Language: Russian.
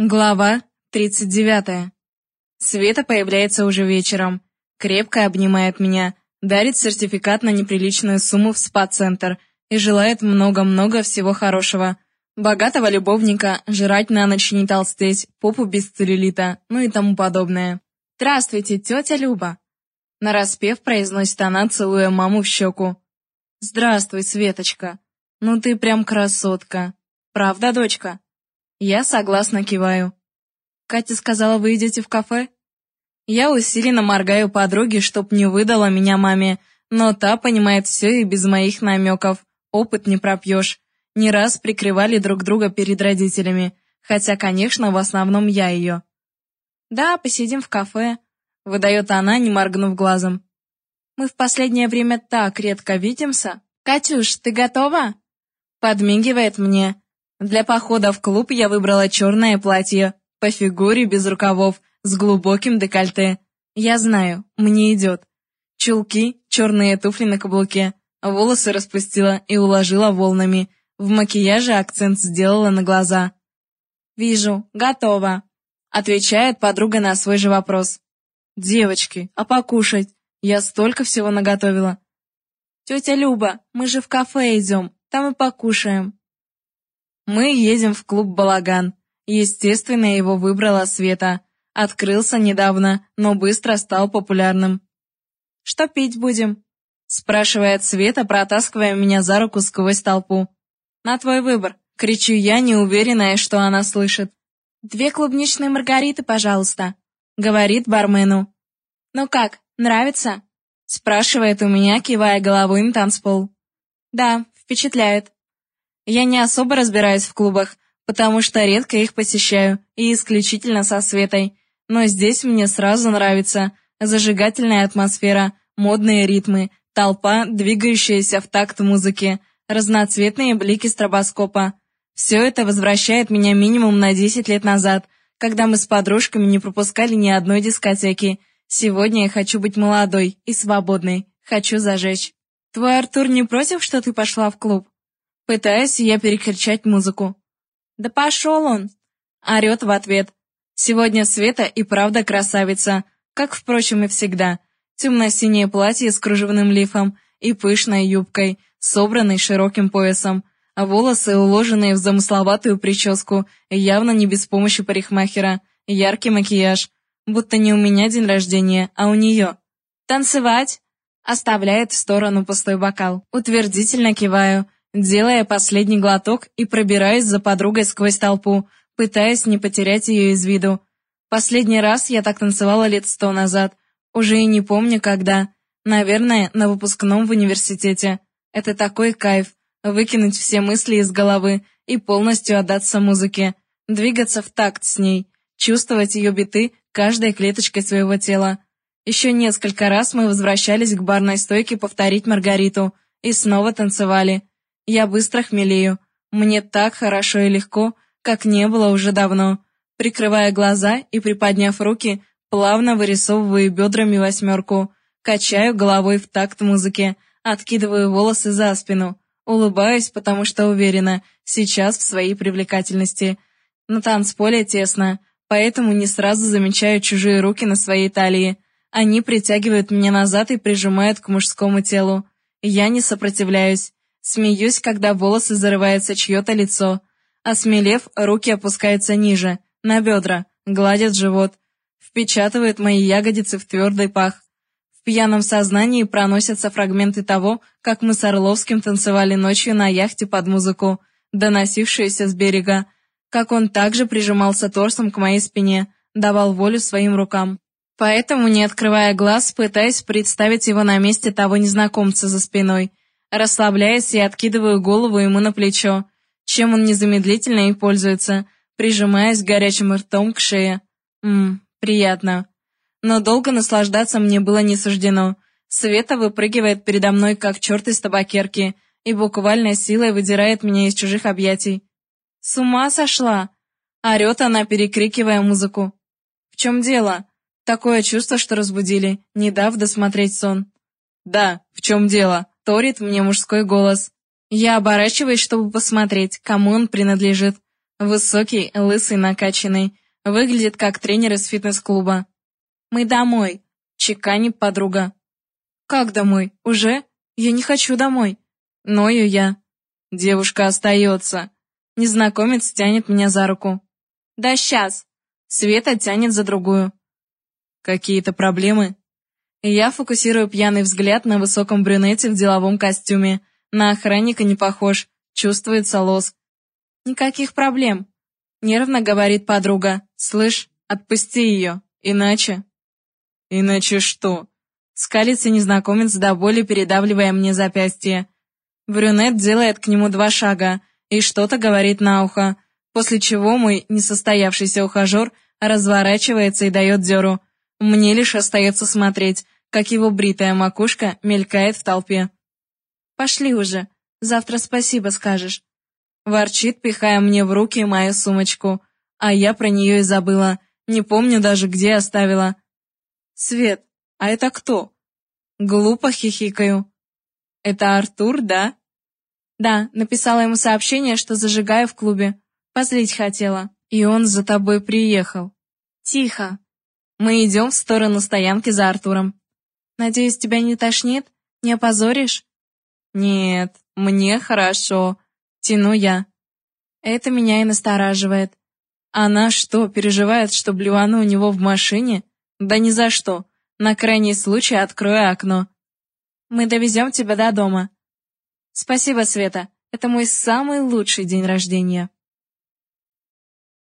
Глава 39. Света появляется уже вечером. Крепко обнимает меня, дарит сертификат на неприличную сумму в спа-центр и желает много-много всего хорошего. Богатого любовника, жрать на ночь не толстеть, попу без целлюлита, ну и тому подобное. «Здравствуйте, тетя Люба!» Нараспев произносит она, целуя маму в щеку. «Здравствуй, Светочка! Ну ты прям красотка! Правда, дочка?» Я согласно киваю. Катя сказала, вы идете в кафе? Я усиленно моргаю подруге, чтоб не выдала меня маме, но та понимает все и без моих намеков. Опыт не пропьешь. Не раз прикрывали друг друга перед родителями, хотя, конечно, в основном я ее. «Да, посидим в кафе», — выдает она, не моргнув глазом. «Мы в последнее время так редко видимся. Катюш, ты готова?» Подмигивает мне, для похода в клуб я выбрала черное платье, по фигуре без рукавов, с глубоким декольте. Я знаю, мне идет. Чулки, черные туфли на каблуке, волосы распустила и уложила волнами. В макияже акцент сделала на глаза. «Вижу, готово», — отвечает подруга на свой же вопрос. «Девочки, а покушать? Я столько всего наготовила». «Тетя Люба, мы же в кафе идем, там и покушаем», мы едем в клуб «Балаган». Естественно, его выбрала Света. Открылся недавно, но быстро стал популярным. «Что пить будем?» спрашивает Света, протаскивая меня за руку сквозь толпу. «На твой выбор», — кричу я, неуверенная, что она слышит. «Две клубничные маргариты, пожалуйста», — говорит бармену. «Ну как, нравится?» — спрашивает у меня, кивая головой на танцпол. «Да, впечатляет», я не особо разбираюсь в клубах, потому что редко их посещаю, и исключительно со Светой. Но здесь мне сразу нравится зажигательная атмосфера, модные ритмы, толпа, двигающаяся в такт музыки, разноцветные блики стробоскопа. Все это возвращает меня минимум на 10 лет назад, когда мы с подружками не пропускали ни одной дискотеки. Сегодня я хочу быть молодой и свободной, хочу зажечь. Твой Артур не против, что ты пошла в клуб? Пытаюсь я перекричать музыку. «Да пошел он!» Орет в ответ. Сегодня Света и правда красавица, как, впрочем, и всегда. Темно-синее платье с кружевным лифом и пышной юбкой, собранной широким поясом, а волосы, уложенные в замысловатую прическу, явно не без помощи парикмахера, яркий макияж, будто не у меня день рождения, а у нее. «Танцевать!» Оставляет в сторону пустой бокал. Утвердительно киваю, делая последний глоток и пробираясь за подругой сквозь толпу, пытаясь не потерять ее из виду. Последний раз я так танцевала лет сто назад, уже и не помню когда. Наверное, на выпускном в университете. Это такой кайф — выкинуть все мысли из головы и полностью отдаться музыке, двигаться в такт с ней, чувствовать ее биты каждой клеточкой своего тела. Еще несколько раз мы возвращались к барной стойке повторить Маргариту и снова танцевали. Я быстро хмелею. Мне так хорошо и легко, как не было уже давно. Прикрывая глаза и приподняв руки, плавно вырисовываю бедрами восьмерку. Качаю головой в такт музыки, откидываю волосы за спину. Улыбаюсь, потому что уверена, сейчас в своей привлекательности. На танцполе тесно, поэтому не сразу замечаю чужие руки на своей талии. Они притягивают меня назад и прижимают к мужскому телу. Я не сопротивляюсь. Смеюсь, когда волосы зарываются чье-то лицо. Осмелев, руки опускаются ниже, на бедра, гладят живот. Впечатывают мои ягодицы в твердый пах. В пьяном сознании проносятся фрагменты того, как мы с Орловским танцевали ночью на яхте под музыку, доносившуюся с берега. Как он также прижимался торсом к моей спине, давал волю своим рукам. Поэтому, не открывая глаз, пытаясь представить его на месте того незнакомца за спиной, Расслабляюсь и откидываю голову ему на плечо, чем он незамедлительно и пользуется, прижимаясь горячим ртом к шее. Ммм, приятно. Но долго наслаждаться мне было не суждено. Света выпрыгивает передо мной, как черт из табакерки, и буквально силой выдирает меня из чужих объятий. «С ума сошла!» Орет она, перекрикивая музыку. «В чем дело?» Такое чувство, что разбудили, не дав досмотреть сон. «Да, в чем дело?» Вторит мне мужской голос. Я оборачиваюсь, чтобы посмотреть, кому он принадлежит. Высокий, лысый, накачанный. Выглядит как тренер из фитнес-клуба. «Мы домой», — чеканит подруга. «Как домой? Уже? Я не хочу домой». Ною я. Девушка остается. Незнакомец тянет меня за руку. «Да сейчас!» Света тянет за другую. «Какие-то проблемы?» Я фокусирую пьяный взгляд на высоком брюнете в деловом костюме. На охранника не похож, чувствуется лоск. «Никаких проблем», — нервно говорит подруга. «Слышь, отпусти ее, иначе...» «Иначе что?» Скалится незнакомец до боли, передавливая мне запястье. Брюнет делает к нему два шага и что-то говорит на ухо, после чего мой несостоявшийся ухажер разворачивается и дает дёру. Мне лишь остается смотреть, как его бритая макушка мелькает в толпе. «Пошли уже, завтра спасибо скажешь». Ворчит, пихая мне в руки мою сумочку, а я про нее и забыла, не помню даже, где оставила. «Свет, а это кто?» Глупо хихикаю. «Это Артур, да?» «Да, написала ему сообщение, что зажигаю в клубе. Позлить хотела. И он за тобой приехал». «Тихо. Мы идем в сторону стоянки за Артуром. Надеюсь, тебя не тошнит? Не опозоришь?» «Нет, мне хорошо. Тяну я». Это меня и настораживает. Она что, переживает, что блювану у него в машине? Да ни за что. На крайний случай открою окно. Мы довезем тебя до дома. Спасибо, Света. Это мой самый лучший день рождения.